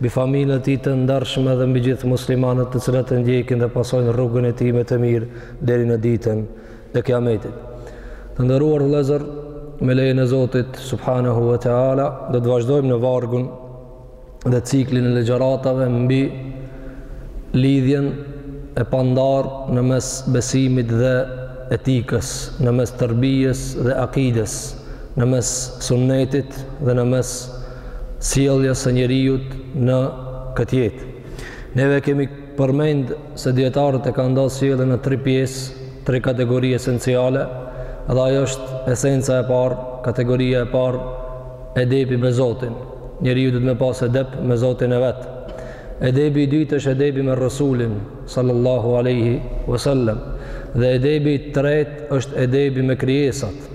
Mbi familjen e tij të ndershme dhe mbi gjithë muslimanët të cilët e ndjekin dhe pasojnë rrugën e tij me të mirë deri në ditën e Kiametit. Të nderuar vëllezër, me lejen e Zotit subhanahu wa taala do të vazhdojmë në vargun dhe ciklin e ligjëratave mbi lidhjen e pandar në mes besimit dhe etikës, në mes tërbijes dhe akides, në mes sunnetit dhe në mes sjelljes së njeriut në këtë jetë. Neve kemi përmend se dijetarët e kanë nda sjelljen në tri pjesë, tri kategori esenciale, dhe ajo është esenca e parë, kategoria e parë, edebi me Zotin. Njeriu duhet me pas edeb me Zotin e vet. Edebi i dytë është edebi me Resulin, sallallahu alejhi ve sellem, dhe edebi i tretë është edebi me krijesat.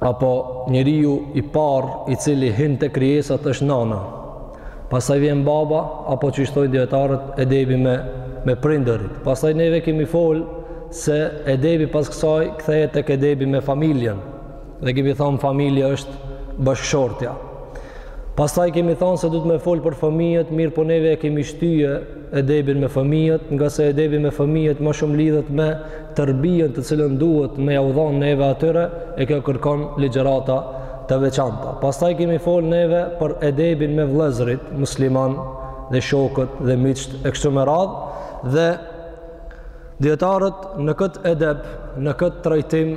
apo njeriu i parë i cili hyn te krijesat është nana. Pastaj vjen baba apo që shtojnë dijetarët edebi me me prindërit. Pastaj neve kemi fol se edebi pas kësaj kthehet tek edebi me familjen. Dhe kemi thënë familja është bashkëshortja. Pastaj kemi thënë se duhet me fol për fëmijët, mirëpo neve e kemi shty edebin me fëmijët, ngase edebi me fëmijët më shumë lidhet me tërbijen të cilën duhet me jau dhanë neve atyre, e kjo kërkon ligjërata të veçanta. Pastaj kemi folë neve për edebin me vllezrit musliman, dhe shokët, dhe miqët, e kështu me radhë, dhe dijetarët në këtë edeb, në këtë trajtim,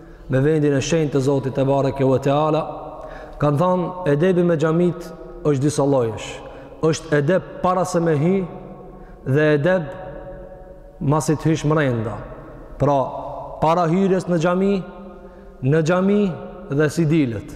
me vendin e shenjtë të Zotit tebareke ve teala kanë thënë edebi me xhamitë është disa llojesh është edeb para se me hy dhe edeb masi të hysh mrenda pra para hyrjes në xhami në xhami dhe si dilet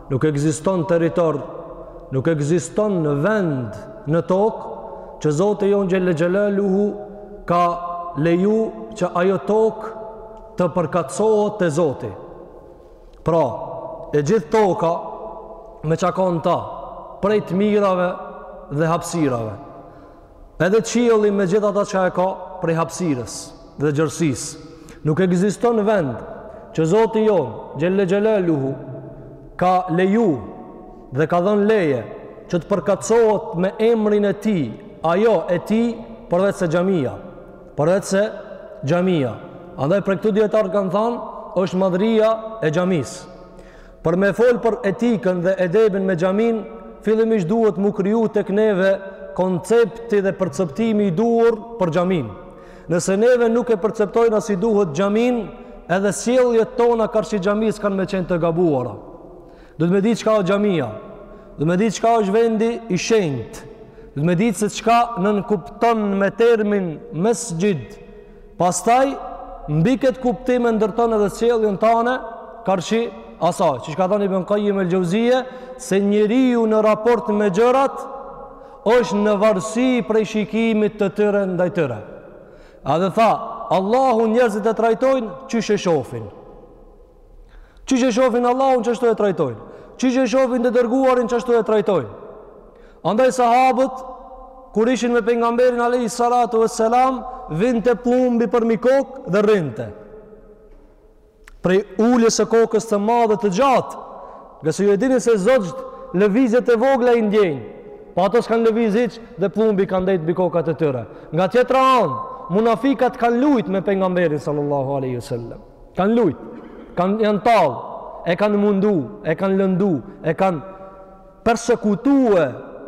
Nuk ekziston territor, nuk ekziston vend në tokë që Zoti jonë xhelle xhelaluhu ka leju që ajo tokë të përkatësohet te Zoti. Pra, e gjithë toka me çka ka n'ta, prej të mirave dhe hapësirave. Edhe qielli me gjithë ata çka e ka prej hapësirës dhe gjerësisë, nuk ekziston vend që Zoti jonë, xhelle xhelaluhu, ka leju dhe ka dhënë leje që të përkatësohet me emrin e tij, ajo e tij përveç se xhamia, përveç se xhamia. Andaj prej këtu dijetarët kanë thënë është madhëria e xhamisë. Për me folë për etikën dhe edebin në xhaminë, fillimisht duhet mu kriju tek neve koncepti dhe perceptimi i duhur për xhaminë. Nëse neve nuk e perceptojna si duhet xhaminë, edhe sjelljet tona karshi xhamisë kanë me qenë të gabuara. Duhet me ditë çka o xhamia, duhet me ditë çka është vendi i shenjtë, duhet me ditë se çka nënkupton me termin mesxhid, Pastaj mbi këtë kuptim e ndërton edhe sjelljen tane karshi asaj, siç ka thënë Ibn Qayyim el-Jauziye se njeriu në raport me gjërat është në varësi prej shikimit të tyre ndaj tyre. Edhe tha, Allahu njerëzit e trajtojnë qysh e shofin. Qysh e shofin Allahun qashtu e trajtojnë. Qysh e shofin të dërguarin qashtu e trajtojnë. Andaj sahabët, kur ishin me pengamberin Alehi Salatu e Selam, vinte pllumbi përmi kokë dhe rrinte. Prej uljes së kokës të madhe të gjatë, ngase ju e dini se zogjtë lëvizjet e vogla i ndjejnë, po ato s'kanë lëviz hiç dhe pllumbi ka ndejtë mbi kokat e tyre. Nga tjetra anë, munafikat kanë lujt me pengamberin sallallahu aleyhi sallam. Kanë lujt, janë tall, e kanë mundu, e kanë lëndu, e kanë persekutue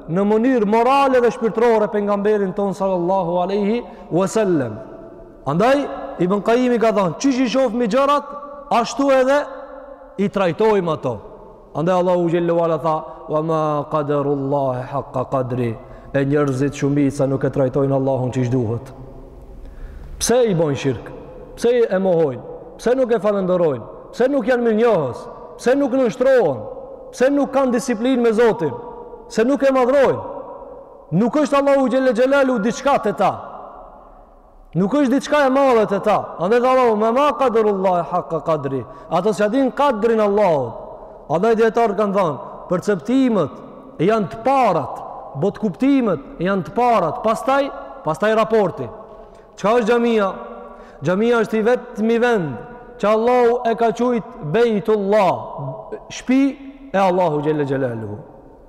në mënyrë morale dhe shpirtërore pejgamberin tonë sallallahu alaihi wasallam. Andaj Ibn Qayyim ka thënë, qysh i shofmi gjërat, ashtu edhe i trajtojmë ato. Andaj Allahu xhelle ue ala tha: "Wa ma qadarullaha haqqa qadri." E njerëzit shumica nuk e trajtojnë Allahun qysh duhet. Pse i bojnë shirk? Pse e mohojnë? Pse nuk e falënderojnë? Pse nuk janë mirënjohës? Pse nuk nënshtrohen? Pse nuk kanë disiplinë me Zotin? Se nuk e madhrojnë. Nuk është Allahu xhelle xhelaluhu diçka te ta. Nuk është diçka e madhe te ta. Andaj tha Allahu wa ma qadarullaha haqqa qadri. Ato s'ia din qadrin Allahut. Andaj dijetarët kanë thënë, perceptimet janë të parat, botëkuptimet janë të parat, pastaj pastaj raporti. Çka është xhamia? Xhamia është i vetmi vend që Allahu e ka quajt Bejtullah, shpi e Allahu xhelle xhelaluhu.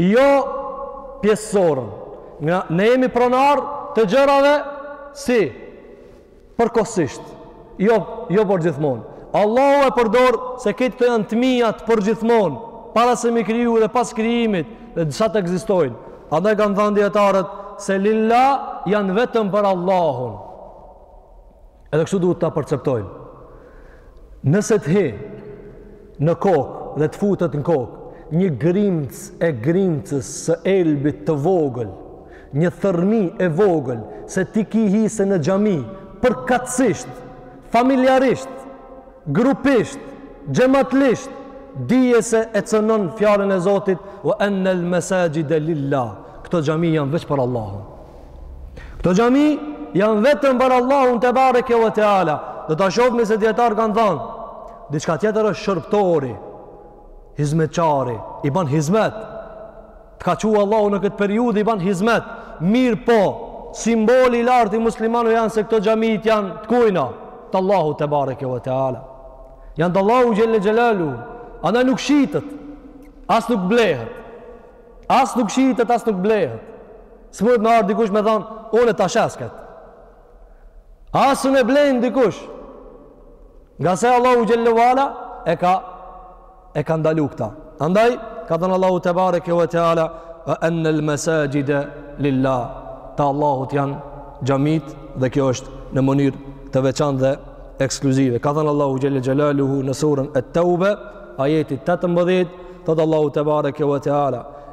Jo pjesësorën. Ne jemi pronar të gjërave si përkohësisht. Jo, jo përgjithmonë. Allahu e përdor se këtë këto janë të mijat përgjithmonë, para se mi kriju dhe pas krijimit dhe derisa të ekzistojnë. Andaj kanë thënë dijetarët se lilla janë vetëm për Allahun. Edhe kështu duhet ta perceptojnë. Nëse të hi në kokë dhe të futet në kokë, një grimcë e grimcës së elbit të vogël, një thërmi e vogël, se ti ki hise në xhami, përkatsisht, familjarisht, grupisht, xhematlisht, dije se e cënon fjalën e Zotit, ve ennel mesaxhide lillah, këto xhami janë veç për Allahun. Këto xhami janë vetëm për Allahun tebareke ve teala. Do ta shohim se dijetarët kanë thënë, diçka tjetër është shërbëtori, hizmetçari, i bën hizmet. Të ka çu Allahu në këtë periudhë i bën hizmet. Mirëpo, simboli i lartë i muslimanëve janë se këto xhamitë janë të kujna, të Allahut tebareke ve teala. Janë të Allahut xhelle xhelaluhu. Andaj nuk shitet. As nuk blehet. As nuk shitet, as nuk blehet. S'mundet me ardhë dikush me thonë, unë e ta shes këtë. As nuk e blen dikush. Ngase Allahu xhelle ve ala e ka, e ka ndalu këta. Andaj, ka thënë Allahu tebareke ve teala, ve ennel mesaxhide lillah. Të Allahut janë xhamitë dhe kjo është në mënyrë të veçantë dhe ekskluzive. Ka thënë Allahu xhelle xhelaluhu në suren Et-Teube, ajeti 18, thotë Allahu tebareke ve teala,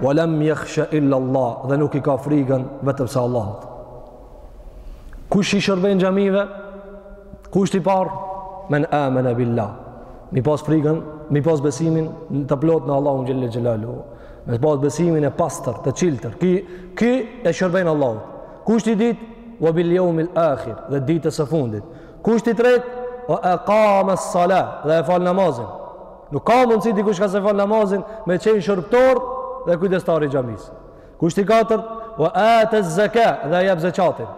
Wa lam yakhsha illa Allah, dhe nuk i ka frigën vetëm se Allahut. Kush i shërben xhamive? Kushti i parë: Men amana billah. Me pas frigën, me pas besimin të plotë në Allahun xhelle xhelaluhu. Me pas besimin e pastër, të çiltër. Ky ky i shërben Allahut. Kushti i dytë: Wa bil yawmil akhir, dhe ditës së fundit. Kushti i tretë: Wa aqama as-salah, dhe e fal namazin. Nuk ka mundësi dikush që s'e fal namazin me qenë shërbëtor dhe kujdestar i xhamisë. Kushti i katërt, wa ata zaka dhe e jep zakatin.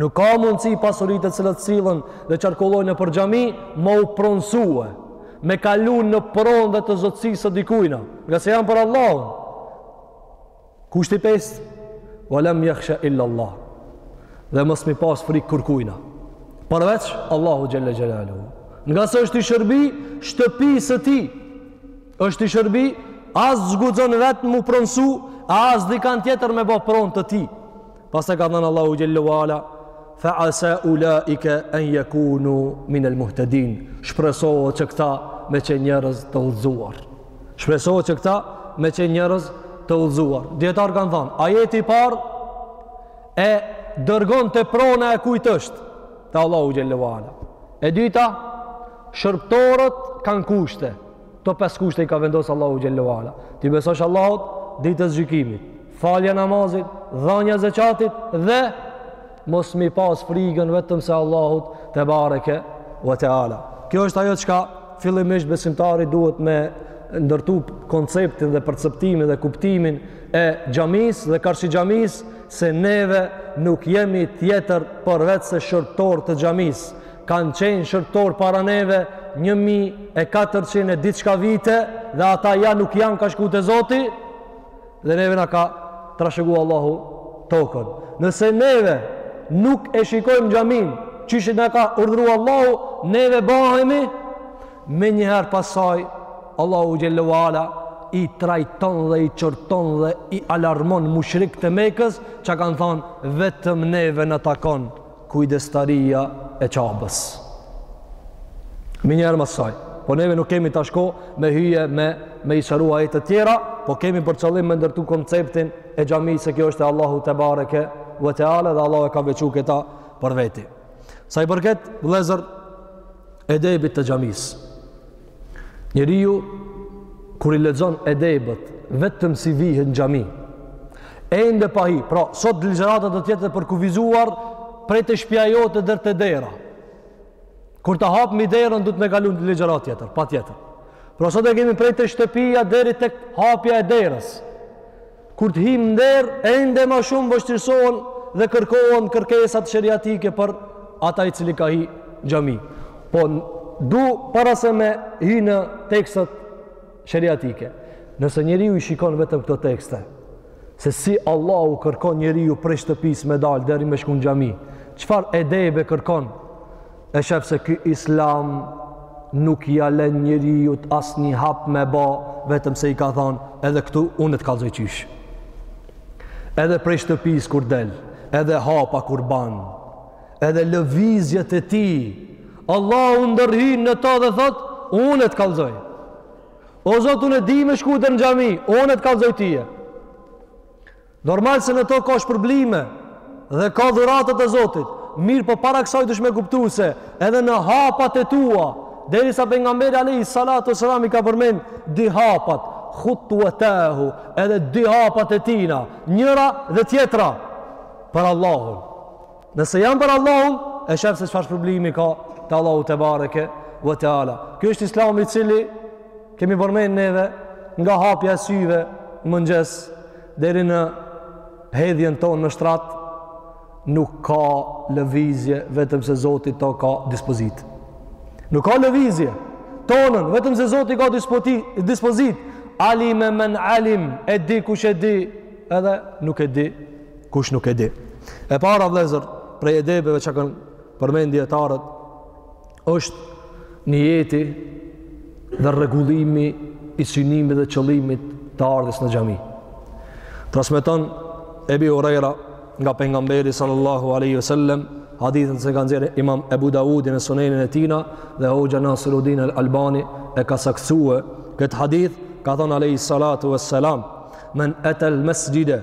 Nuk ka mundësi pasuritë të cilat sillen dhe qarkullojnë nëpër xhami me u pronsue, me kalu në pronë dhe të zotësisë së dikujna, ngase janë për Allahun. Kushti i pestë, wa lam yakhsha illa Allah. Dhe mos m'i pas frikë kërkujna. Përveç Allahu xhelle xhelaluhu. Ngase është i shërbi shtëpisë së tij. Është i shërbi as s'guxon vetë m'u pronësu, as dikënd tjetër me bë pronë të tij. Pastaj ka thënë Allahu xhelle ve ala fa asa ulaika an yakunu min al muhtadin. Shpresohet që këta me qenë njerëz të udhëzuar. Shpresohet që këta me qenë njerëz të udhëzuar. Dijetarët kanë thënë, ajeti i parë e dërgon te prona e kujt është? Te Allahu xhelle ve ala. E dyta, shërbëtorët kanë kushte. Këto pesë kushte i ka vendos Allahu Xhel-le ue Ala. T'i besosh Allahut, ditës gjykimit, falja e namazit, dhanja e zeqatit dhe mos mi pas frigën vetëm se Allahut tebareke ve teala. Kjo është ajo çka fillimisht besimtari duhet me ndërtu konceptin dhe perceptimin dhe kuptimin e xhamisë dhe karshi xhamisë se neve nuk jemi tjetër përveç se shërbëtorë të xhamisë Kanë qenë shërbëtorë para neve një mijë e katërqind e diçka vite dhe ata ja nuk janë kan shku te Zoti dhe neve na ka trashëgu Allahu tokën. Nëse neve nuk e shikojmë xhaminë qysh na ka urdhru Allahu neve bahemi menjëherë pasaj Allahu Xhel-le ue Ala i trajton dhe i qorton dhe i alarmon mushrikët e Mekës që kanë thanë vetëm neve na takon kujdestaria e Qabes menjëherë mas saj po neve nuk kemi të shko me hyje me, me i shërua e të tjera po kemi për qëllim me ndërtu konceptin e xhamisë se kjo është e Allahut tebareke ve teala dhe Allahu e ka veçu këta për veti sa i përket vllezër edebit të xhamisë Njeriu kur i lexon edebet vetëm si vihet në xhami. Ende pa hi, pra sot ligjërata do të jetë e përkufizuar prej te shtëpia jote deri te dera. Kur ta hapmi derën duhet me kalu në ligjëratë tjetër, patjetër. Pra sot e kemi prej te shtëpia deri tek hapja e derës. Kur të hijmë n'derë, ende ma shumë vështirësohen dhe kërkohen kërkesat sheriatike për ata i cili ka hi xhami. Po du para se me hi në tekstet sheriatike. Nëse njeriu i shikon vetëm këto tekste, se si Allahu kërkon njeriu prej shtëpisë me dalë deri me shku në xhami, çfarë edebe kërkon E shef se ky Islam nuk ja len njeriut as një hap me ba, vetëm se i ka than edhe këtu unë të kalzoj qysh. Edhe prej shtëpis kur del, edhe hapa kur ban, edhe lëvizjet e tij, Allahu ndërhin në ta dhe thotë, unë të kalzoj. O Zot, unë e di me shku deri në xhami, unë e të kalzoj tije. Normal se në to ka shpërblime dhe ka dhuratat e Zotit, mirëpo para kësaj dush't me kuptu se edhe në hapat e tua, derisa pejgamberi alejhi salatu ves-selam i ka përmen dy hapat, khutuetehu, edhe dy hapat e tina, njëra dhe tjetra, për Allahun. Nëse janë për Allahun, e shef se çfarë shpërblimi ka te Allahu tebareke ve teala. Kjo është islami i cili kemi përmen neve nga hapja e syve mëngjes, deri në hedhjen tonë në shtrat nuk ka lëvizje vetëm se Zoti to ka dispozit nuk ka lëvizje tonën vetëm se Zoti ka dispozit alime men alim e di kush e di edhe nuk e di kush nuk e di e para vllezër prej edebeve që kanë përmend dijetarët Është nijeti dhe rregullimi i synimit dhe qëllimit të ardhjes në xhami. Transmeton Ebi Huraira nga pejgamberi sallallahu alaihi wasallam hadithin që e ka nxjerr Imam Abu Dawudi në Sunenin e tina dhe Hoxha Nasiruddin Al Albani e ka saktuar këtë hadith ka thënë alaihi salatu wassalam men atal masjida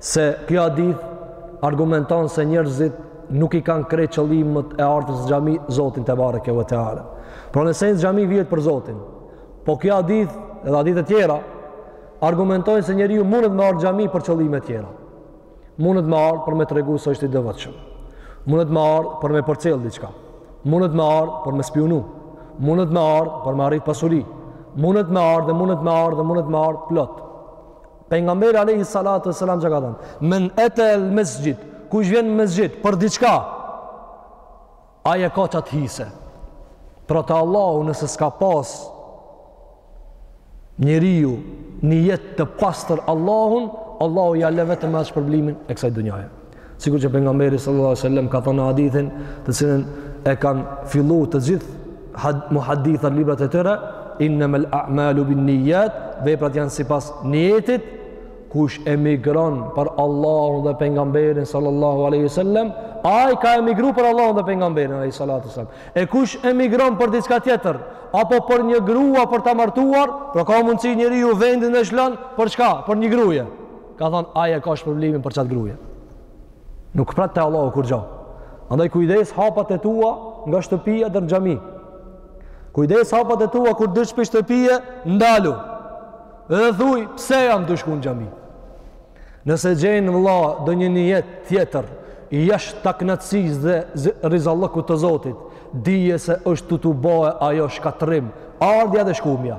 Se kjo hadith argumenton se njerëzit nuk i kanë krejt qëllimet e ardhjes në xhami Zotin tebareke ve teala. Pra në esencë xhami vihet për Zotin. Po kjo hadith edhe hadithe tjera argumentojnë se njeriu mundet me ardhë xhami për qëllime tjera. Mundet me ardhë për me tregu se është i devotshëm. Mundet me ardhë për me përcjell diçka. Mundet me ardhë për me spiunu. Mundet me ardhë për me arrit pasuri. Mundet me ardhë, mundet me ardhë, mundet me ardhë plot. Pejgamberi alayhi salatu wasalam ça ka thanë: "Men ata al masjid, kush vjen në mesjid për diçka, ai e ka qat hise." Pra te Allahu nëse s'ka pas njeriu një jetë të pastër Allahun, Allahu ja le vetëm at shpërblimin e kësaj dunjaje. Sikur që pejgamberi sallallahu alajhi wasallam ka thënë në hadithin, të cilin e kanë filluar të gjithë muhaddithat librat e tyre, innamal a'malu binniyat, veprat janë sipas niyetit, kush emigron për Allahun dhe pejgamberin sallallahu alaihi wasallam, ai ka emigruar për Allahun dhe pejgamberin alaihi salatu wasallam. E kush emigron për diçka tjetër, apo për një grua për ta martuar, pra ka mundësi njeriu vendin e lshon për çka? Për një gruje. Ka thonë, ai e ka shpërblimin për qat gruje. Nuk pret te Allahu kurgjo. Andaj kujdes hapat e tua nga shtëpia deri në xhami. Kujdes hapat e tua kur delsh pi shtëpie, ndalu. Dhe thuj, pse jam tu shku në xhami? Nëse gjen vlla ndonjë nijet tjetër, jashtë të knaqsisë dhe rizallëkut të zotit, dije se është tu t'u ba ajo shkatrrim, ardhja dhe shkumja.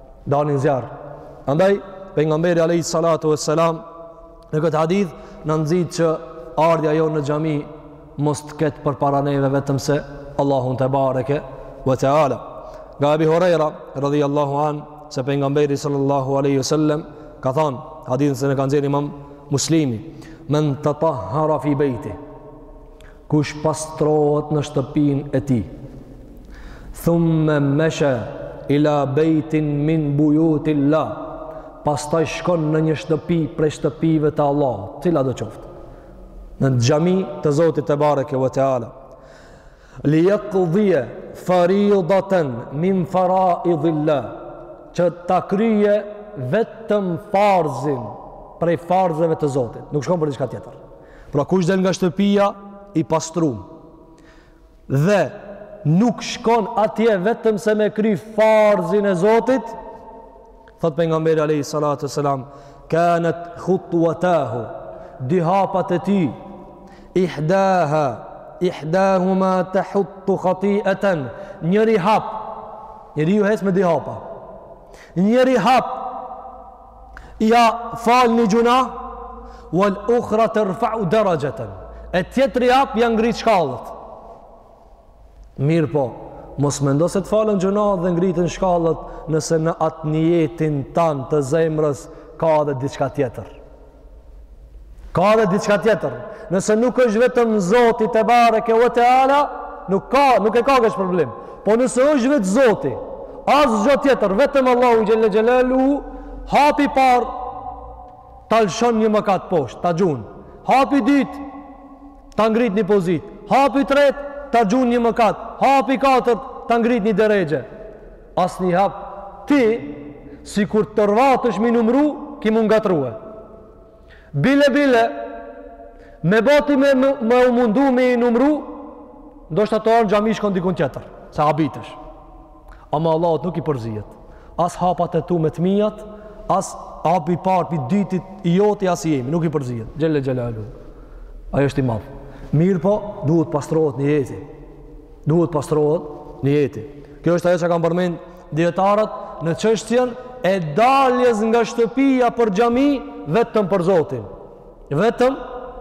dalin zjarr. Andaj pejgamberi alayhi salatu vesselam në këtë hadith na nxit që ardhja jonë në xhami mos të ketë përpara neve vetëm se Allahun tebareke ve teala. Nga Abi Huraira radhiyallahu an se pejgamberi sallallahu alaihi wasallam ka thënë hadithin cilin e ka nxjerr Imam Muslimi men tatahhara fi bayti Kush pastrohet në shtëpinë e tij. Thumme mesha ila bejtin min bujutil-lah. Pastaj shkon në një shtëpi prej shtëpive të Allahut. Cila do qoftë? Në xhami të Zotit tebareke ve teala. Li jakdije feridaten min feraidil-lah. Që ta kryejë vetëm farzin prej farzeve të Zotit. Nuk shkon për diçka tjetër. Pra kush del nga shtëpia i pastrum dhe nuk shkon atje vetëm se me kry farzin e Zotit, thot pejgamberi alejhi salatu ves-selam, kanet hutuvatahu, dy hapat e tij, ihdaha, ihdahuma tehuttu hatieten, njëri hap, njeri ju ec me dy hapa, njëri hap, ja fal një gjunah, vel uhra terfeu derexheten, e tjetri hap ja ngrit shkallët. Mirëpo, mos mendo se të falen gjunahet dhe ngriten shkallët nëse në atë nijetin tand të zemrës ka dhe diçka tjetër. Ka edhe diçka tjetër. Nëse nuk është vetëm Zoti tebareke ve teala, nuk ka, nuk e ka kësi problem. Po nëse është vetë Zoti, asgjë tjetër, vetëm Allahu xhelle xhelalu, hapi i parë ta lëshon një mëkat poshtë, ta gjun. Hapi i dytë, ta ngrit një pozitë. Hapi i tretë, ta gjun një mëkat. Hapi i katërt, ta ngrit një derexhe. Asnjë hap, ti sikur të orvatesh m'i numru, ki me u ngatrru. Bile, bile, me bati me, me, me u mundu me i numru, ndoshta tu ardh n'xhami shkon dikun tjetër, se habitesh. Ama Allahut nuk i përzihet. As hapat e tu me të mijat, as hapi i parë, pi dytit, i joti, as i jemi, nuk i përzihet. Xhelle xhelaluhu. Ai është i madh. Mirëpo, duhet pastrohet nijeti. Duhet pastrohet nijeti. Kjo është ajo që kanë përmend dietarët në çështjen e daljes nga shtëpia për xhami vetëm për Zotin. Vetëm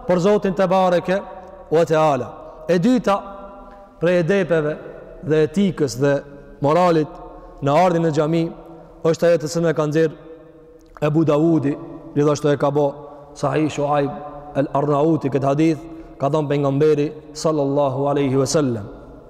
për Zotin tebareke ue teala. E dyta prej edepeve dhe etikës dhe moralit në ardhjen në xhami është ajo të cilën e ka nxjerr Ebu Davudi, gjithashtu e ka bë Sahih Shuaib al-Arnauti këtë hadith ka thënë pejgamberi sallallahu alaihi wasallam.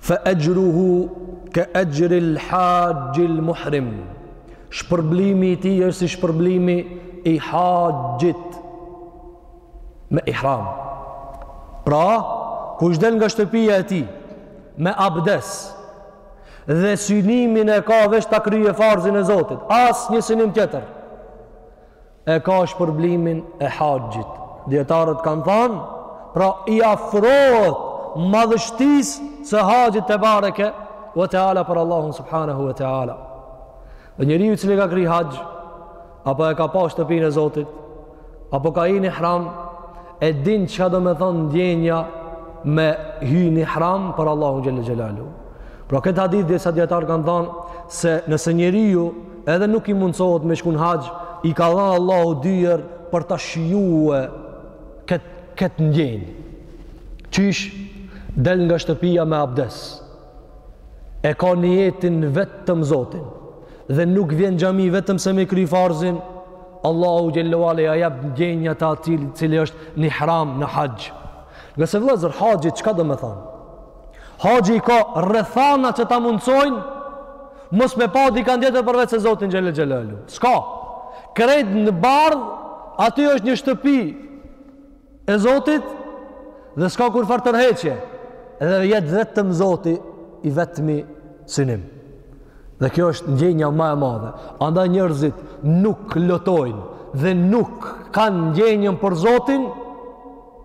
Fe exhruhu ke exhril haxhil muhrim. Shpërblimi i tij është si shpërblimi i haxhit me ihram. Pra, kush del nga shtëpia e tij me abdes dhe synimin e ka veç ta kryejë farzin e Zotit. Asnjë synim tjetër. E ka shpërblimin e haxhit. Dijetarët kanë thënë, pra i afrohet madhështisë së haxhit tebareke ve teala për Allahun subhanahu ve teala. Dhe njeriu i cili ka kry haxh apo e ka pa shtëpinë e Zotit, apo ka hy në ihram, E din çka do me thonë ndjenja me hy në ihram për Allahun xhel-le xhelaluhu. Pra këtë hadith disa dijetarë kanë thonë se nëse njeriu edhe nuk i mundësohet me shku n'haxh, i ka dhanë Allahu dyer për ta shijue këtë kët ndjenjë. Qysh del nga shtëpia me abdes, e ka nijetin vetëm Zotin dhe nuk vjen n'xhami vetëm se me kry farzin Allahu xhel-le ve ala ja jep ndjenjat e atij i cili është në ihram në haxh ngase vëllezër haxhi çka do me thanë haxhi i ka rrethana që ta mundësojnë, mos me pa dikand tjetër përveç se Zotin xhel-le xhelaluhu. S'ka, krejt në bardhë, aty është një shtëpi, e Zotit dhe s'ka kurrfarë tërheqje dhe jet vetëm Zoti i vetmi synim dhe kjo është ndjenja ma e madhe andaj njerëzit nuk lotojnë dhe nuk kanë ndjenjën për Zotin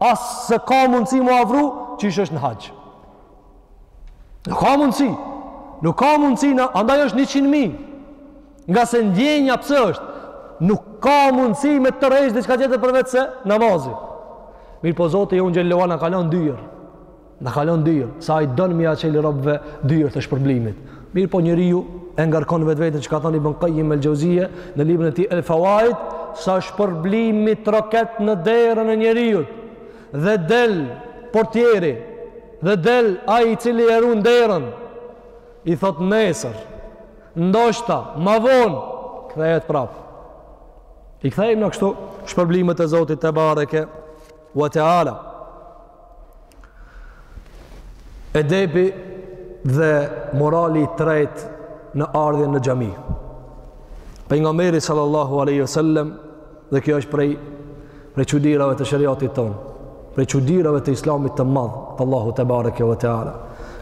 as se ka mundësi mu afru qysh është në haxh Nuk ka mundësi. Nuk ka mundësi, në, andaj është 100.000. Ngase ndjenja pse është, nuk ka mundësi me të tërheq diçka tjetër përveç se namazi. Mirëpo Zoti ynë xhel-le ve ala na ka lon dyer. Na ka lon dyer. Se ai don me ia çelë robëve dyert e shpërblimit. Mirëpo njeriu e ngarkon vetveten çka ka thanë Ibn Kajjim el-Xhevzije në librin e tij El Fawaid, se shpërblimi troket në derën e njeriut. Dhe del portjeri, Dhe del ai i cili e run derën, i thot nesër, ndoshta, ma vonë, kthehet prapë. I kthejmë na kështu shpërblimet e Zotit tebareke wa teala. Edepi dhe morali i tretë në ardhjen në xhami. Pejgamberi sallallahu alejhi wa sallem, Dhe kjo është prej prej çudirave të sheriatit tonë, prej çudirave të Islamit të madh, të Allahut tebareke ve teala.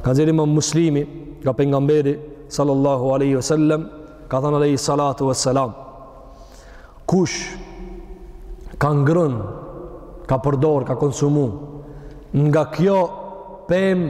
Ka nxjerrë Imam Muslimi nga pejgamberi sallallahu alaihi wasallam, ka thënë alaihi salatu wassalam, kush ka ngrën, ka përdor, ka konsumu nga kjo pemë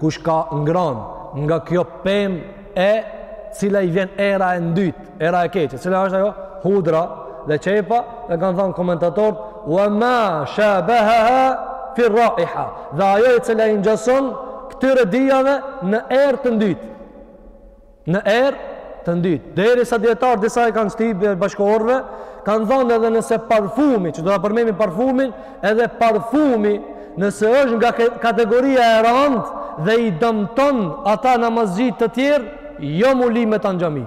Kush ka ngranë nga kjo pemë e cila i vjen era e ndytë, era e keqe, cila është ajo hudra dhe qepa, dhe kanë thënë komentatorët, wa ma shabahaha fi raiha, dhe ajo e cila i ngjason këtyre dyjave në erë të ndytë. Në erë të ndytë, derisa dijetarët disa e kanë shti pej bashkëkohorëve, kanë thonë edhe nëse parfumi, që do ta përmendim parfumin, edhe parfumi nëse është nga kategoria e randë dhe i dëmton ata namazxhit të tjerë, jo m'u ly me ta në xhami.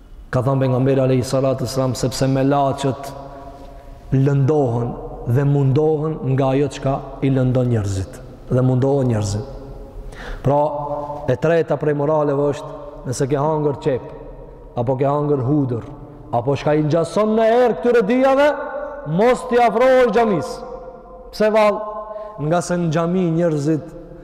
Ka thanë pejgamberi alejhi salatu ve selam sepse melaqet lëndohen dhe mundohen nga ajo çka i lëndon njerëzit dhe mundohen njerëzit. Pra, e treta prej moraleve është nëse ke hangër qepë apo ke hangër hudër apo çka i ngjason në erë këtyre dyjave, mos t'i afrohesh xhamisë. Pse vallë? Ngase në xhami njerëzit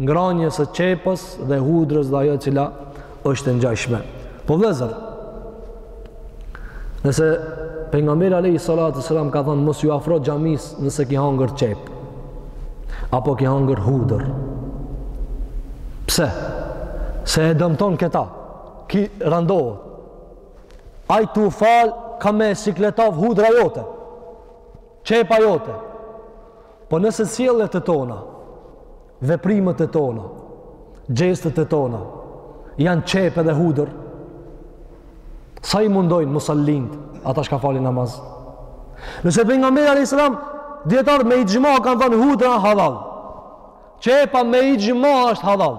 ngranies së qepës dhe hudrës dhe ajo e cila është e ngjashme. Po vëllazër, nëse pejgamberi alejhi salatu ve selam ka thënë mos iu afro xhamisë nëse ki hangër qepë apo ki hangër hudër. Pse? Se e dëmton këta. Ky randohet. Ai tu fal ka me sikletov hudra jote. Qepa jote. Po nëse sjelljet e tona, veprimet e tona, gjestet e tona janë qepë edhe hudër. Sa i mundojnë musallint ata çka falin namaz? Nëse pejgamberi alejhi selam dijetarët me ixhma kanë thënë hudra hallall. Qepa me ixhma është hallall.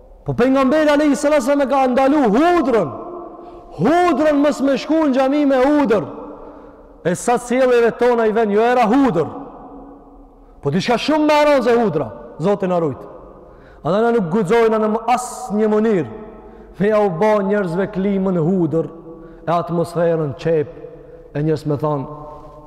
Po pejgamberi alejhi salatu selam e ka ndalu hudrën. Hudrën mos me shku në xhami me hudër. E sa sjelljeve tona i vjen jo era hudër. Po diçka shumë ma e randë se hudra, Zoti na rujt. Andaj na nuk guxojmë në asnjë mënyrë me jau ba njerëzve klimën hudër e atmosferën qepë e njerëz me thanë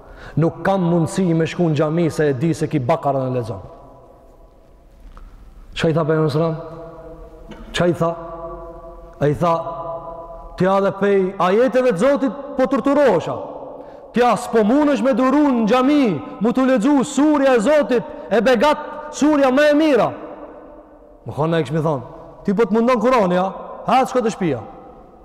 Nuk kam mundësi me shku në xhami se e di se ky Bekaren e lexon. Çka i tha pejgamberi alejhi selam? Çka i tha? A i tha, ti a edhe pej ajeteve të Zotit po torturohesh a? Ti a s'po mundesh me duru në xhami, m'u t'u lexu surja e Zotit e begatë surja më e mira. Me kon na i kishmi thonë, ti po të mundon Kurani, a? Hec shko te shpia.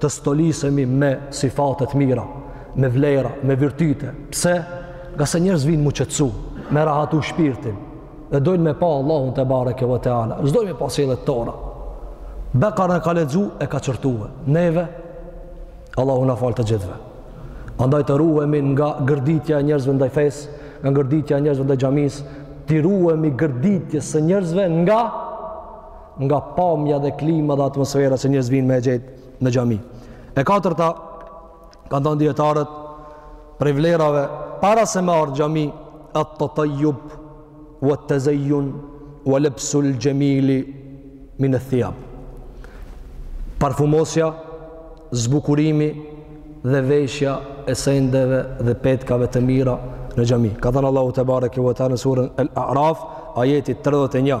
të stolisemi me sifate të mira, me vlera, me virtyte. Pse? Ngase njerëzit vijnë m'u qetësu, me rahatu shpirtin, dhe dojnë me pa Allahun tebareke ve teala, s'dojnë me pa sjelljet tona. Bekaren ka lexu e ka qortu, e neve Allahu na faltë të gjithëve. Andaj të ruhemi nga gërditja e njerëzve ndaj fesë, nga gërditja e njerëzve ndaj xhamisë, të ruhemi gërditjes së njerëzve nga nga pamja dhe klima dhe atmosfera që njerëz vinë me e gjetë në xhami. E katërta, kanë thanë dijetarët, prej vlerave, para se me ardhë xhami, et-tetajjub, ue et-tezejjun, ue lubsul xhemili, min eth-thijab. Parfumosja, zbukurimi dhe veshja e sendeve dhe petkave të mira në xhami. Ka thanë Allahu tebareke ve teala në surën El Araf, ajeti 31.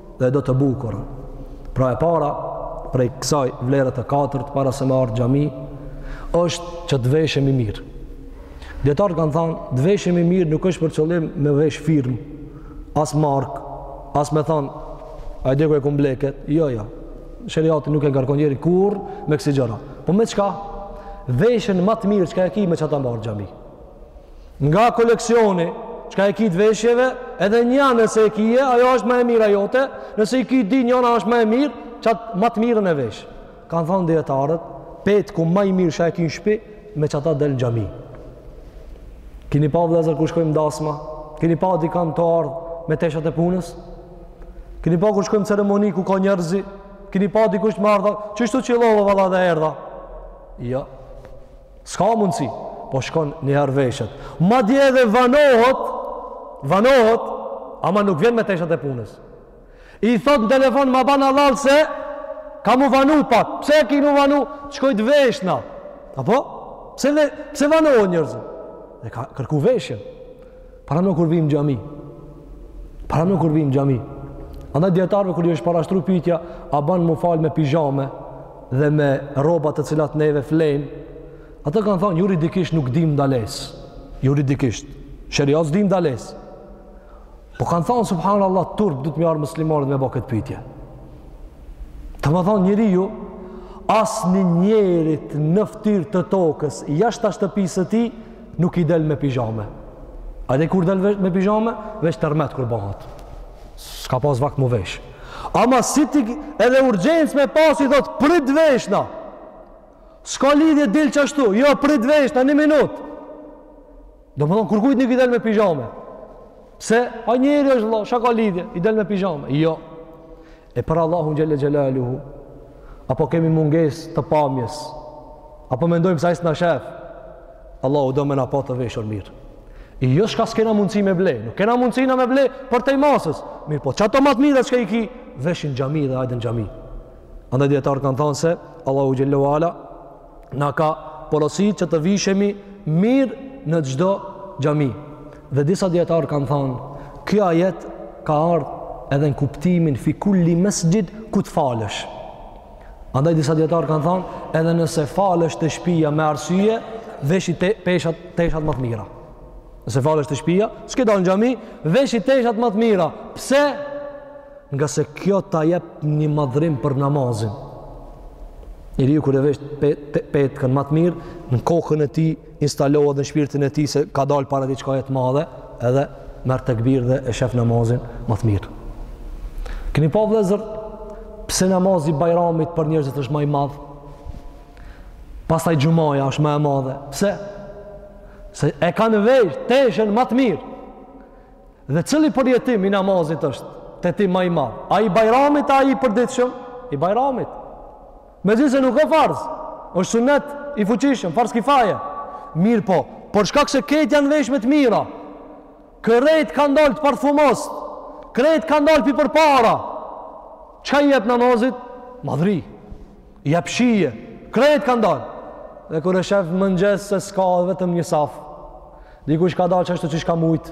dhe do të bukurën. Pra e para prej kësaj vlerës te katërt para se me ardhë xhami është që të veshem i mirë. Dijetarët kanë thanë, të veshem i mirë nuk është për qëllim me vesh firmë, as markë, as me thanë, a i deko e kumbleket, jo, jo, sheriati nuk e ngarkon njerin kurrë me kësi gjana. Po me çka? Veshën ma të mirë çka e ki me qata m'ardhë xhami. Nga koleksioni, çka e ki t'veshjeve, edhe nja nëse e kije, ajo asht ma e mira jote, nëse i ki dy njana asht ma e mirë, qat ma të mirën e vesh. Kanë thanë dijetarët, petku ma i mirë çka e ki n'shpi, me qata del në xhami. Kini pa vllezër kur shkojmë dasma, kini pa dikand tu ardhë me teshat e punës, kini pa kur shkojmë ceremoni ku ka njerëzi, kini pa dikush me ardhë, qishtu qillova dhe erdha? Jo, S'ka mundësi, po shkon njiherë veshet. Madje edhe vanohet, vanohet, ama nuk vjen me teshat e punës. I thot në telefon, ma ban hallall se, kam m'u vanu pak, pse ki m'u vanu, të shkoj të veshna. Apo? Pse, ve, pse vanohet njerëz? Dhe ka kërku veshën. Paramendo kur vijmë xhami. Paramendo kur vijmë xhami. Andaj dijetarëve kur ju është parashtru pytja, a ban m'u falë me pizhame dhe me rroba të cilat neve flejmë, ata kanë thanë, juridikisht nuk dimë ndalesë. Juridikisht. Sheriat, s'dimë ndalesë. Po kanë thanë, subhanAllah, turp, do t'mjarë muslimanët me ba këtë pytje. Domethanë, njeriu, asnjë njerit në ftyrë të tokës, jashta shtëpisë së tij, Nuk i del me pizhame. Edhe kur del me pizhame, veç tërmet kur bahet. S'ka pas vakt m'u vesh. Ama sidi edhe urgjencë me pas i thot prit veshna. S'ka lidhje dil qashtu, jo prit veshna ni minut. Domethanë, kurkujt nuk i del me pizhame. Se, a njeri është lo, s'ka lidhje, i del me pizhame. Jo, E para Allahut xhelle xhelaluhu apo kemi mungesë të pamjes? Apo mendojmë se ai s'na shef? Allahu don me na pa të veshur mirë. E jo çka s'kena mundësi me ble, nuk kena mundësi na me ble përtej masës. Mirëpo, qato ma t'mira çka i ki, veshi n'xhami dhe hajde n'xhami. Andaj dijetarët kanë thanë se, Allahu xhelle ue ala, na ka porosit që të vishemi mirë në çdo xhami. Dhe disa dijetarë kanë thanë, kjo ajet ka ardhë edhe në kuptimin fi kulli mesxhid ku të falesh. Andaj disa dijetarë kanë thanë, edhe nëse falesh te shpia me arsye, veshi te, peshat, teshat ma të mira. Nëse falesh te shpia, s'ke dalë në xhami, veshi teshat ma të mira. Pse? Ngase kjo ta jep një madhrim për namazin. Njeriu kur e vesh pe, pe, petkën ma të mirë, në kokën e tij instalohet në shpirtin e tij se ka dalë para diçkaje të madhe, edhe merr tekbirë dhe e shef namazin ma të mirë. Keni pa vllezër, pse namazi i Bajramit për njerëzit është ma i madh? Pastaj xhumaja është ma e madhe. Pse? Se e kanë veshë teshën ma të mirë. Dhe cili përjetim i namazit është te ti ma i madh? Ai i Bajramit a ai i përditshëm? I Bajramit. Megjithëse nuk është farz, është sunet i fuqishëm, farz kifaje. Mirëpo, për shkak se krejt janë vesh me të mira, krejt kanë dalë të parfumos, krejt kanë dalë përpara, çka i jep namazit? Madhri. Jep shije, krejt kanë dalë. Dhe kur e shef mëngjes se s'ka vetëm një saf. Dikush ka dalë qashtu qysh ka mujt.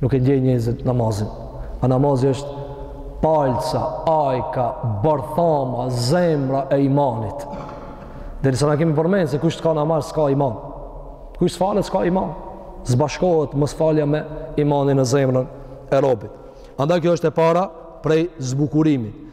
Nuk e ndjejnë njerëzit namazin. A namazi është palca, ajka, barthama, zemra e imanit. Derisa na kemi përmend se kush s'ka namaz, s'ka iman. Kush s'falet, s'ka iman. S'bashkohet mosfalja me imanin në zemrën e robit. Andaj kjo është e para prej zbukurimit.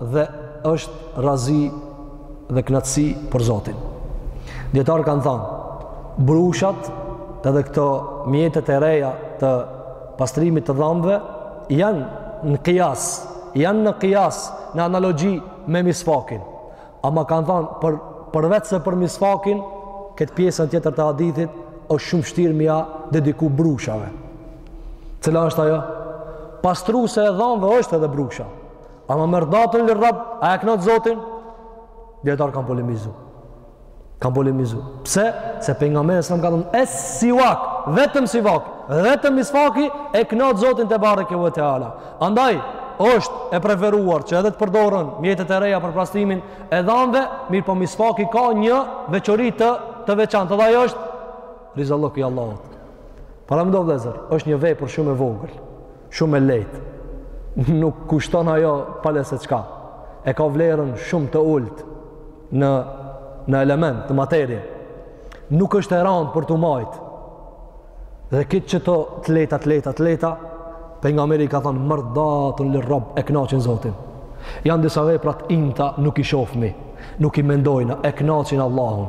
dhe është razi dhe knaqësi për Zotin. Dijetarët kanë thanë, brushat edhe këto mjetet e reja të pastrimit të dhambëve janë në kijas, janë në kijas në analogji me misfakin. Ama kanë thanë, për, përveç se për misfakin, këtë pjesën tjetër të hadithit, është shumë vshtirë m'ia dediku brushave. Cila është ajo? Pastruese e dhambëve është edhe brusha. Ama merdatun lirrab, a e knaq Zotin? Dijetarët kanë polemizu. Kanë polemizu. Pse? Se Pejgamberi alejhi selam ka thënë, es-sivak, vetëm sivak, vetëm misfaki e knaq Zotin tebareke ue teala. Andaj, është e preferuar që edhe të përdoren mjetet e reja për pastrimin e dhamve, mirëpo misfaki ka një veçori të, të veçantë. Dhe ajo është, rizallëk i Allahut. Paramendo vllezër, është një vepër shumë e vogël. Shumë e lejtë. Nuk kushton ajo pale se çka. E ka vlerën shumë të ultë në në element, në materie. Nuk është e randë për ta majtë. Dhe ki qëto të lejta, të lejta, të lejta, pejgamberi ka thanë merdatun li rab e knaqin zotin. Janë disa vepra t'imta nuk i shofmi, nuk i mendojna, e knaqin Allahun.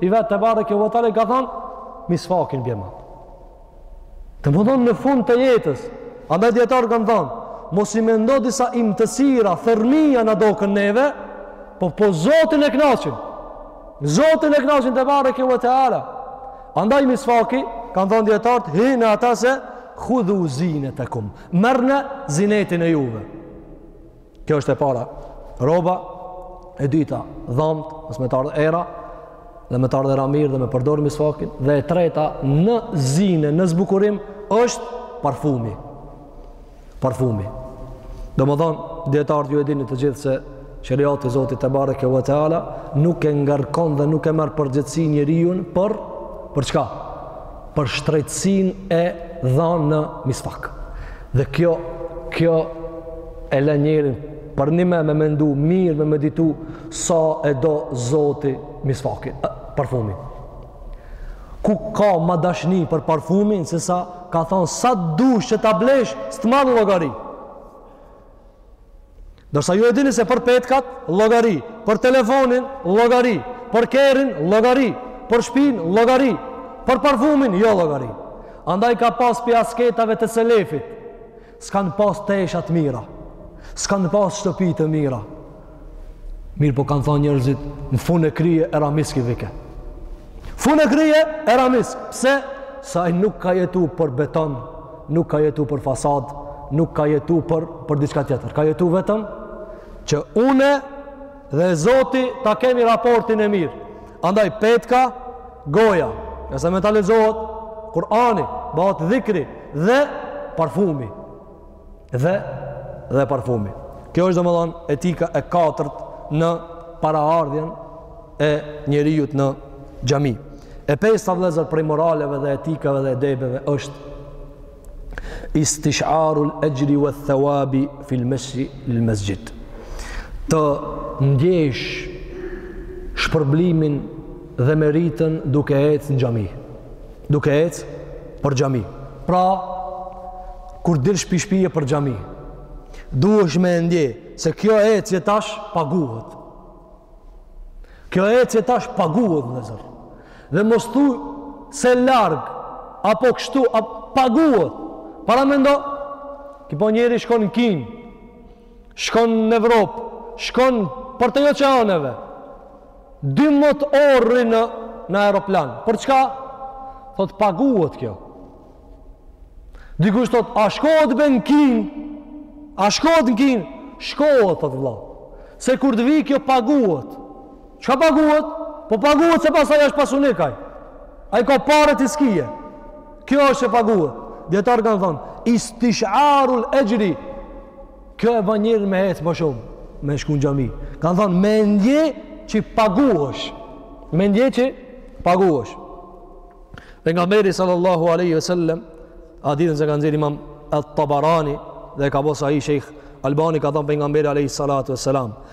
i vetë tebareke ve teala i ka dhanë misfakin bjemat domethonë në fund të jetës andaj dijetarët kanë thanë mos i mendo disa imtësira thërmija na doken neve po po zotin e knaqin zotin e knaqin tebareke ve teala andaj misfaki kanë thanë dijetarët hin në ata se khudhu zinetekum merrne zinetin e juve Kjo është e para, rroba. E dyta, dhamt, ose me t'ardh era, dhe me t'ardh era mirë dhe me përdor misfakin, dhe e treta në zine, në zbukurim është parfumi. Parfumi. Domethonë dijetarët ju e dini të gjithë se sheriati i Zotit tebareke ve teala nuk e ngarkon dhe nuk e merr përgjegjësi njeriun për për çka? për shtrejtësinë e dhanë në misfak. Dhe kjo, kjo e le njerin përnime me mendu, mirë me meditu, sa e do zoti misfakin, parfumin. Ku ka ma dashni për parfumin, se sa ka thanë, sa dush që ta blesh, së të marë logari. Ndërsa ju e dini se për petkat, llogari, për telefonin, llogari, për kerrin, llogari, për shpinë, llogari, për parfumin, jo llogari. Andaj ka pas pi asketave të selefit, s'kanë pas tesha të mira, s'kanë pas shtëpi të mira, Mirëpo kanë thanë njerëzit, fun e krye era misk i vike. Fun e krye era misk, pse? Se ai nuk ka jetu për beton, nuk ka jetu për fasad, nuk ka jetu për, për diçka tjetër. Ka jetu vetëm që une dhe zoti ta kemi raportin e mirë. Andaj, petka, goja, se me ta lexohet Kurani, bahet dhikri dhe parfumi. dhe dhe parfumi. Kjo është domethënë etika e katërt në paraardhjen e njeriut në xhami. E pesta vëllezër prej moraleve dhe etikave dhe edebeve është istisharul ajri wa thawabi fil meshji lil masjid. Të ndjesh shpërblimin dhe meritën duke ecë në xhami. Duke ec për xhami. Pra, kur dilsh pi shpije për xhami, duhesh me e ndje se kjo ecje tash paguhet. Kjo ecje tash paguhet, vëllazër. Dhe mos thu se larg apo kështu, a paguhet. Paramendo, ki pa njeri shkon në Kinë. Shkon në Evropë, shkon përtej oqeaneve. Dymdhet orë rri në aeroplan. Për çka? Thot paguhet kjo. Dikush thot, a shkohet be në Kinë? A shkohet në Kinë? Shkohet, thot vëlla. Se kur të vi kjo paguhet. Çka paguhet? Po paguhet se pastaj është pasanik ai. Ai ka pare, ti s'kije. Kjo është që paguhet. Dijetarët kanë thonë, istish'arul exhri. Kjo e bën njerin me ec më shumë. Me shku në xhami. Kanë thonë, me ndje që paguhesh. Me ndje që paguhesh. Pejgamberi sallallahu aleyhi ve sellem, hadithin se ka nxjerr imam et-Tabarani, dhe ka bo sahih shejh Albani ka thonë Pejgamberi aleyhi salatu ve selam.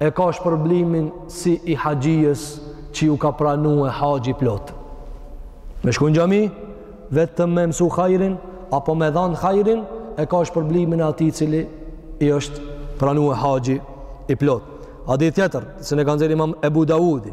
E ka shpërblimin si i haxhijës që ju ka pranue haxhi i plot. Me shku në xhami, vetëm me mësu hajrin, apo me dhanë hajrin, e ka shpërblimin e atij cili i është pranue haxhi i plot. Hadith tjetër, se na e ka nxjerr imam Ebu Dawudi,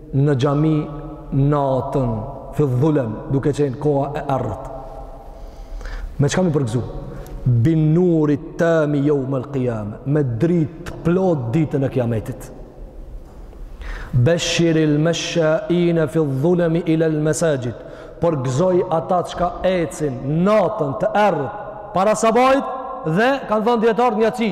në xhami natën fi dhulem duke qenë koha e errët me çka m'i përgëzu bin nuri tami yawm al qiyame me drit të plot ditën e kiametit bashir al mashain fi dhulem ila al masajid përgëzoj ata çka ecin natën të errët para sabahit dhe kanë thënë dijetarët n'jaci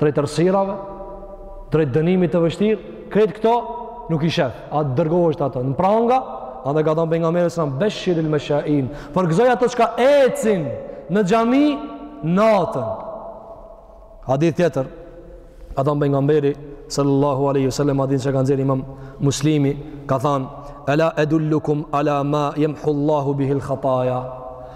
drejt errësirave, drejt dënimit të vështirë, krejt këto nuk i shef, a dërgohesh te ato, në pranga, a dhe ka thonë Pejgamberi aleyhi selam beshiril meshain, përgëzoj ato çka ecin në xhami natën. Hadith tjetër, ka thonë Pejgamberi, sallallahu aleyhi sallam, hadith që ka nxjerr imam Muslimi, ka thonë, Ela edullukum ala ma jemhullahu bihil khataja,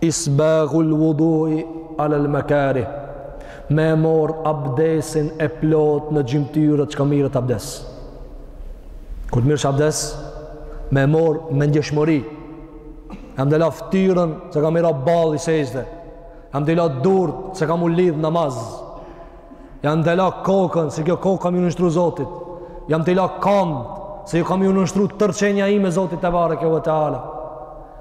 Isbaghul wudu'i 'ala al-makarih, me e marrë abdesin e plotë në gjymtyrët çka mirret abdes. Kur të mirrsh abdes, me e marrë me ndjeshmëri, jam tu e la ftyrën se kam me ra ballë n'sexhde, jam tu e la durët se kam m'u lidhë namaz, jam tu e la kokën, se kjo kokë ka m'ju nënshtru Zotit, jam tu e la kamt, se ju ka m'ju nënshtru tërë qenia ime Zotit tebareke ve teala.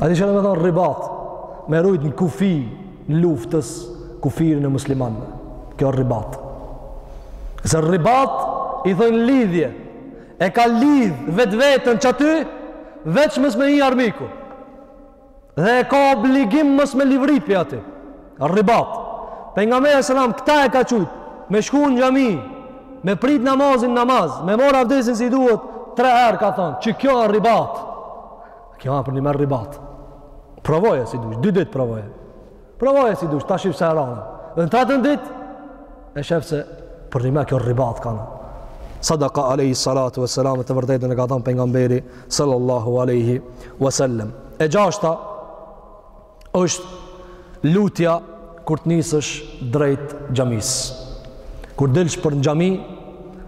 A di ç'do me thonë ribat, me rujt në kufi në luftë, kufirin e muslimanëve. Kjo është ribat. Se ribat, i thonë lidhje, e ka lidh vetveten qaty, veç mos me hi armiku. Dhe e ka obligim mos me livrit pi aty. Rribat. Pejgamberi alayhis salam këta e ka qujt, me shku në xhami, me prit namazin namaz, me marr avdesin si duhet, tre herë ka thon, qikjo është rribat. Kjo është përnjëmend rribat. Provoje si duhet, dy ditë provoje. Provoje si duhet, ta shohësh sa randë. Dhe në tretën ditë e shef se përnjëmend kjo rribat kanë. Sadaka alayhi salatu wassalam të vërtetën e ka thon pejgamberi sallallahu alaihi wasallam. E gjashta është lutja kur të nisësh drejt xhamisë. Kur delsh për në xhami,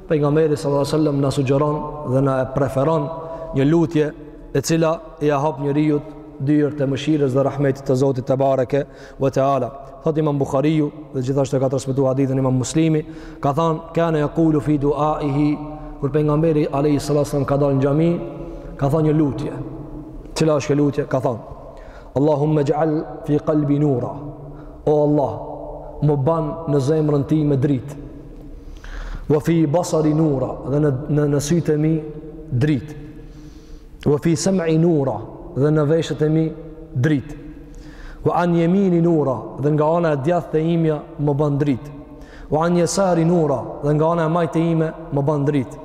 pejgamberi sallallahu alajhi wasallam na sugjeron dhe na e preferon një lutje e cila ia hap njeriut dyert e mëshirës dhe rahmetit të Zotit tebareke ve teala. Thot Imam Buhariu dhe gjithashtu e ka transmetu hadithin Imam Muslimi, ka thanë kana yaqulu fi du'aihi kur pejgamberi alayhi sallallahu ka dalë në xhami, ka thanë një lutje. Cila është kjo lutje? Ka thanë Allahumme xh'al fi kalbi nura O Allah Më ban në zemrën time dritë Wa fi basari nura Dhe në, në, në sytë e mi dritë Wa fi sem'i nura Dhe në veshët e mi dritë Wa an jemini nura Dhe nga ana e djathtë imja më ban dritë Wa an jesari nura Dhe nga ana e majtë e ime më ban dritë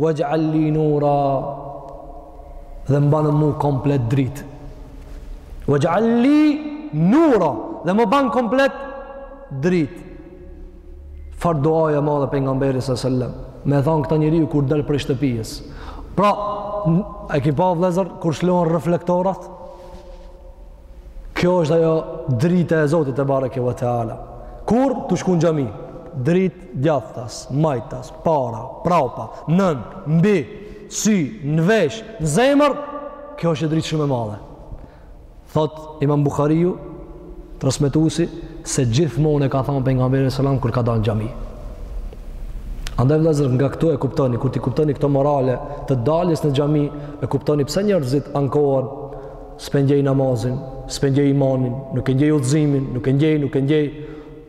Waj'al li nura dhe më ban mu komplet dritë. Waj'al li nura dhe më ban komplet dritë. Farë duaja e madhe pejgamberi s.a. sellem. Me thanë këta njeriu kur del prej shtëpisë. Pra, e ki pa vëllezër kur lshohen reflektorat? Kjo është ajo drita e Zotit tebareke ve teala. Kur tu shku në xhami? Dritë djathtas, majtas, para, prapa, nën, mbi, sy, në vesh, në zemër, kjo është dritë shumë e madhe. Thot, imam Buhariu, transmetuesi, se gjithmonë e ka thanë pejgamberi alejhi selam, kur ka dalë në xhami. Andaj vëllezër nga këtu e kuptoni, kur t'i kuptoni këto morale të daljes në xhami, e kuptoni pse njerëzit ankohen, s'pe ndjej namazin, s'pe ndjej imanin, nuk e ndjej udhëzimin, nuk e ndjej, nuk e ndjej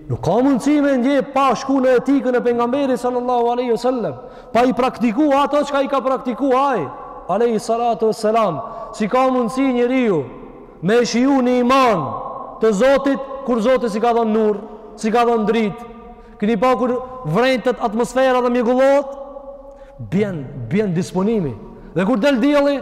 Nuk ka mundësi me ndje pa shku në etikën e pejgamberit sallallahu aleyhi sallam, pa i praktiku ato çka i ka praktiku ai, aleyhi sallatu sallam, si ka mundësi njeriu me e shiju në iman të zotit, kur zoti s'i ka dhënë nur, s'i ka dhënë dritë, kini pa kur vrenjtet atmosfera dhe mjegullohet, bjen, bjen disponimi, dhe kur del dielli,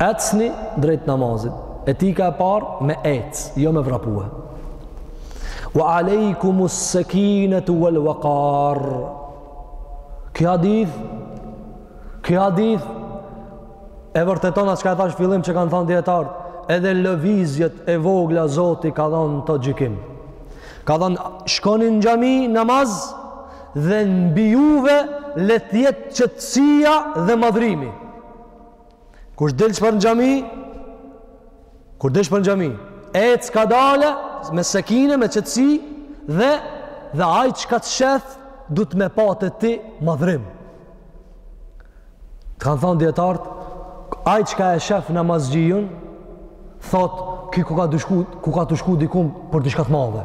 Ecni drejt namazit. Etika e parë me ec, jo me vrapue. Wa alejkum us sekinetu wal waqar. Ky hadith, ky hadith e vërteton atë çka thash n'fillim që kanë thanë dijetarët, edhe lëvizjet e vogla Zoti ka dhanë gjykim. Ka thanë shkoni në xhami, n'namaz dhe mbi juve le të jetë qetësia dhe madhërimi. Kur del prej shpie n'xhami? Kur del prej shpie n'xhami? Ec kadale me sekine, me qetësi dhe dhe ai çka të sheth do me pa te ti madhërim. Të kanë thanë dijetarët, ai çka e shef namazxhiun thotë ky ku ka tu shku, ku ka tu shku dikun për diçka të madhe.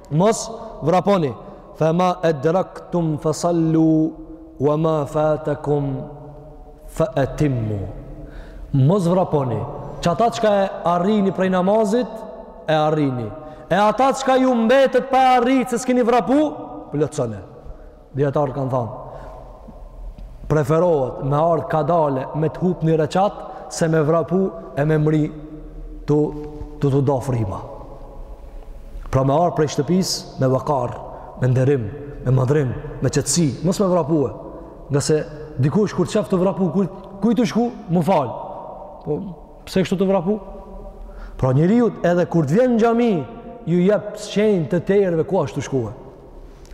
Mos vraponi. Fa ma edraktum fa sallu wa ma fatakum fa atimmu. Mos vraponi. Q'ata çka e arrini prej namazit e arrini. E ata çka ju mbetet pa arrit se s'keni vrapu, plotësone. Dijetarët kanë thanë, preferohet me ardhë kadale me të hupë një rekat, se me vrapu e me mri tu, tu t'u da frima. Pra me ardhë prej shtëpis me vakar, me nderim, me madhërim, me qetësi, mos me vrapue. Ngase dikush kur t'shef tu vrapu, ku je, ku je tu shku, m'u fal. Po, pse kështu tu vrapu? Pra njeriu edhe kur të vjen në xhami, ju jep shenjë të tjerëve ku asht tu shkue.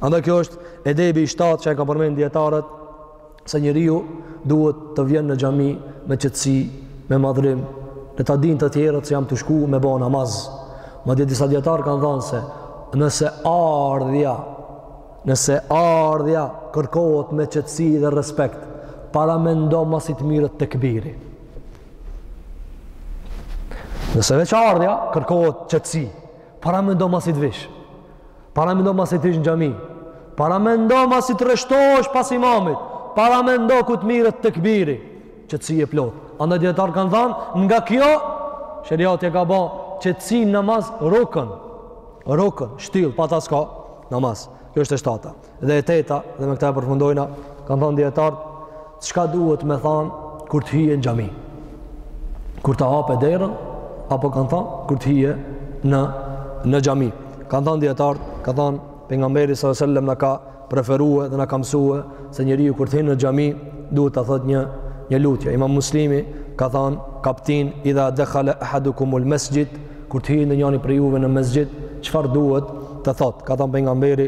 Andaj kjo është edebi i shtatë që e ka përmend dijetarët se njeriu duhet të vjen në xhami me qetësi, me madhërim, le ta dinë të tjerët se jam tu shku me ba namaz. Madje disa dijetarë kanë thënë se nëse ardhja, nëse ardhja kërkohet me qetësi dhe respekt, paramendo masi të merret tekbiri. Nëse veç ardhja kërkohet qetësi, paramendo masi të vish. Paramendo masi të hish në xhami. Paramendo masi të rreshtohesh pas imamit. Paramendo kur të merret tekbiri. Qetësi e plotë. Andaj dijetarët kanë thanë, nga kjo, sheriati e ka ba, qetësinë n'namaz rukn. Rukn, shtyllë, pa ta s'ka namaz. Kjo është e shtata. Dhe e teta, dhe me këta e përfundojna, kanë thanë dijetarët, çka duhet me thanë kur të hyjë në xhami? Kur të hape derën, apo kanë thanë kur të hyjë në, në xhami? Kanë thanë dijetarët, ka thanë pejgamberi salallahu alejhi ve selem na ka preferue dhe na ka mësue, se njeriu kur të hyjë në xhami, duhet të thotë një, një lutje. Imam Muslimi, ka thënë kaptinë idha dakhala ahadukum al masjid kur të hyjë ndonjëri prej juve në mesxhid çfarë duhet të thotë ka thënë pejgamberi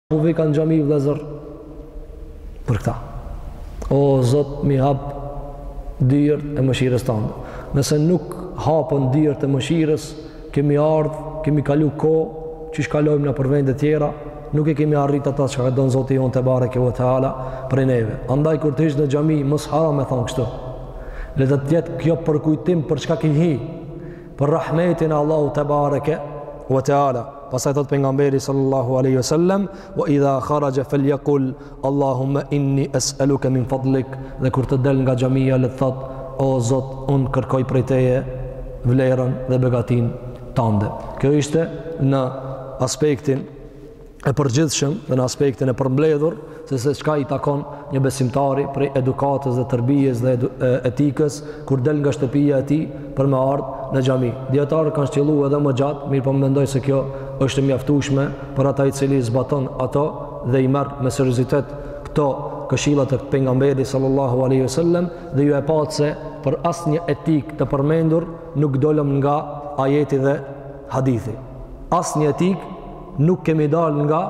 Kur vi kah xhamia vëllezër për këta. O, Zot, m'i hap dyrt e mëshirës tande. Nëse nuk hapen dyrt e mëshirës, kemi ardhë, kemi kalu kot, qysh kalojmë nëpër vendet tjera, nuk e kemi arrit ata çka e don Zoti jonë tebareke ve teala prej neve. Andaj, kur të hish në xhami, mos harro me thanë kështu. Le të të jetë kjo përkujtim për çka ki hi, për rahmetin e Allahut tebareke ve teala. Pastaj thot pejgamberi sallallahu alaihi wasallam, "Wa idha kharaja falyaqul Allahumma inni es'aluka min fadlik." Dhe kur të del nga xhamia le të thot, "O Zot, unë kërkoj prej teje vlerën dhe begatinë tande." Kjo ishte në aspektin e përgjithshëm dhe në aspektin e përmbledhur se çka i takon një besimtari prej edukatës dhe tërbijes dhe etikës kur del nga shtëpia e tij për me ardhë në xhami. Dijetarët kanë shtjellu edhe më gjatë, mirëpo mendoj se kjo është e mjaftueshme për ata i cili zbaton ato dhe i merr me seriozitet këto këshilat e pejgamberit sallallahu aleyhi wasallem dhe ju e patë se për asnjë etikë të përmendur nuk dolëm nga ajeti dhe hadithi. Asnjë etikë Nuk kemi dalë nga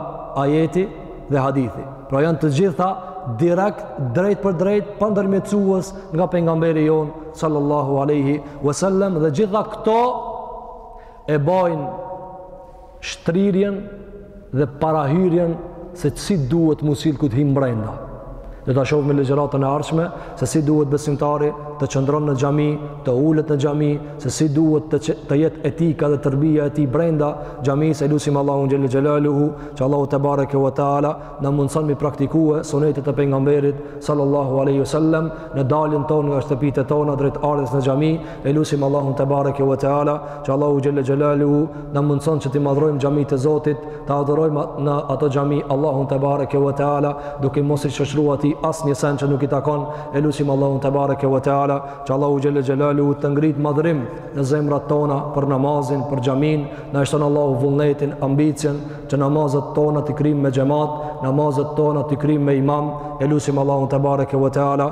ajeti dhe hadithi. Pra janë të gjitha direkt drejtpërdrejt pa ndërmjetësues nga pejgamberi jonë sallallahu alaihi wasallam dhe gjitha këto e bajnë shtrirjen dhe parahyrjen se si duhet me u sill kur t'him brenda. Do ta shohim në ligjëratën e ardhshme se si duhet besimtari të qëndron në xhami, të ulet në xhami, se si duhet të, të jetë etika dhe tërbija e tij brenda xhamisë. E lusim Allahun xhel-le xhelaluhu, që Allahu tebareke ve teala na mundson m'i praktikue sunetet e pejgamberit sallallahu alaihi wasallam në daljen tonë nga shtëpitë tona drejt ardhjes në xhami. E lusim Allahun tebareke ve teala, që Allahu xhel-le xhelaluhu na mundson që t'i madhrojmë xhamitë e Zotit ta adhurojmë në ato xhami Allahun tebareke ve teala duke mos i shoqru atij asnjë send që nuk i takon e lusim Allahun tebareke ve teala që Allahu xhelle xhelaluhu të ngrit madhrim në zemrat tona për namazin për xhaminë na shton Allahu vullnetin ambicien që namazet tona t'i kryjmë me xhemat namazet tona t'i kryjmë me imam e lusim Allahun tebareke ve teala